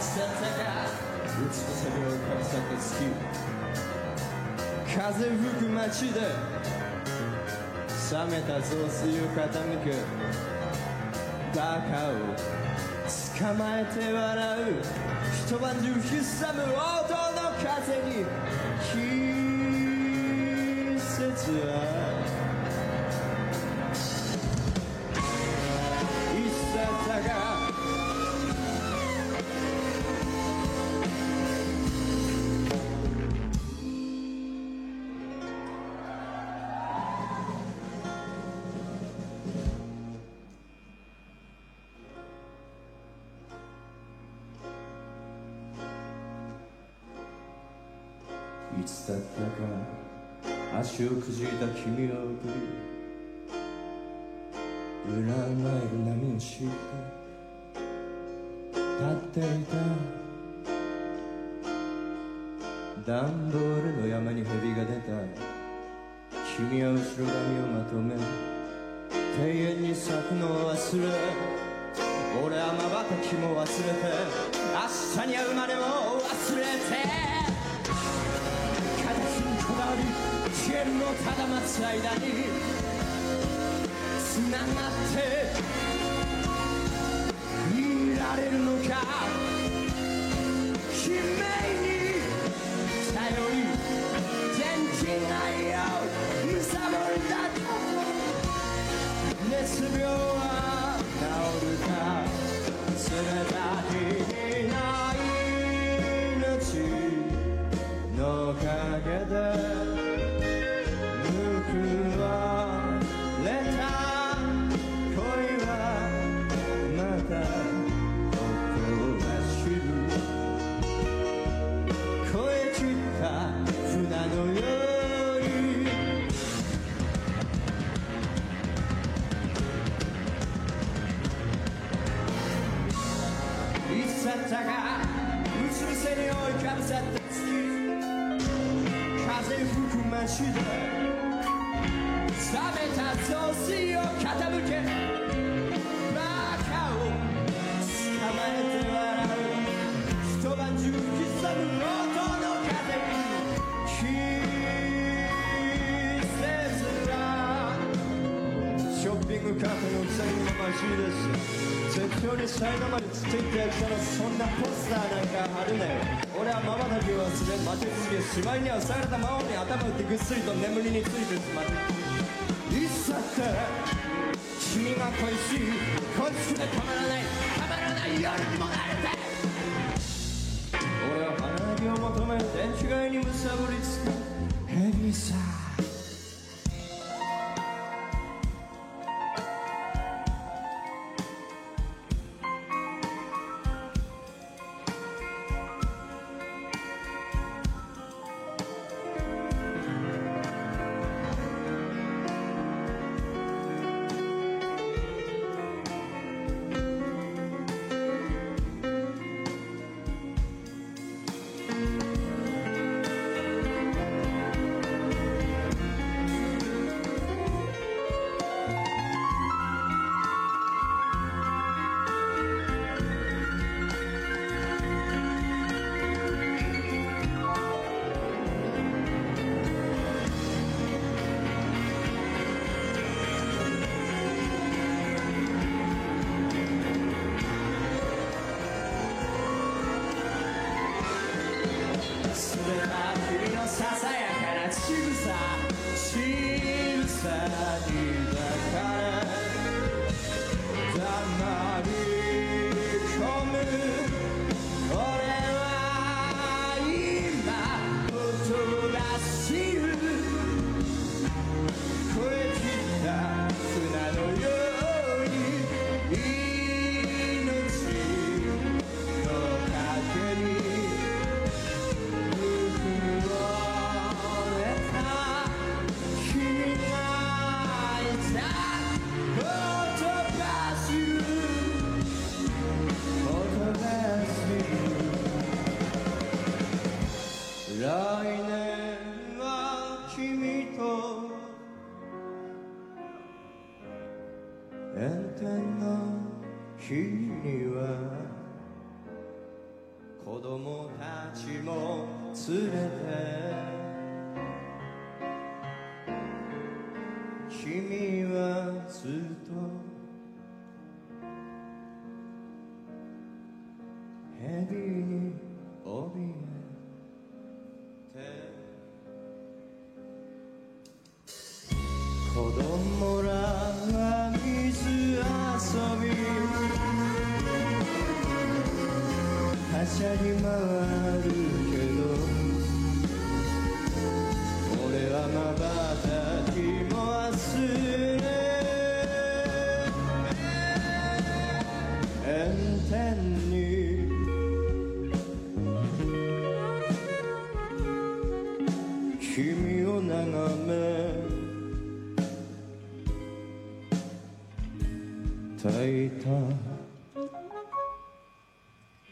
つだったかうつと酒をかぶさった月風吹く街で冷めた雑炊を傾けバカを捕まえて笑う。一晩中ひっさむ音の風に季節はいつだったか足をくじいた君を送り裏前る波を敷いて立っていた段ボールの山に蛇が出た。君は後ろ髪をまとめ庭園に咲くのを忘れ。俺は瞬きも忘れて明日に会うまでも忘れて。消えるのただ待つ間につながっていられるのか悲鳴に頼り元気ないよむさぼりだと熱病いつだったかうつ伏せに覆いかぶさった月風吹く街で冷めた雑炊を傾けバカを捕まえて笑う一晩中吹きさむ音の風に季節がショッピングカートに置き去りのマシーです絶妙にサイドまでっていった人のそんなポスターなんか貼るなよ俺はまばたきを忘れ待ち続けしまいには塞がれた魔王に頭打ってぐっすりと眠りについてしまっていつだって君が恋しい恋しくてたまらないたまらない夜にもなれて俺は花火を求め電池街にむさぼりつく蛇さ仕草にだから黙り込炎天の日には子供たちも連れて君はずっと蛇に怯えてしゃぎ回るけど俺はまばたきも忘れ炎天に。君を眺め炊いた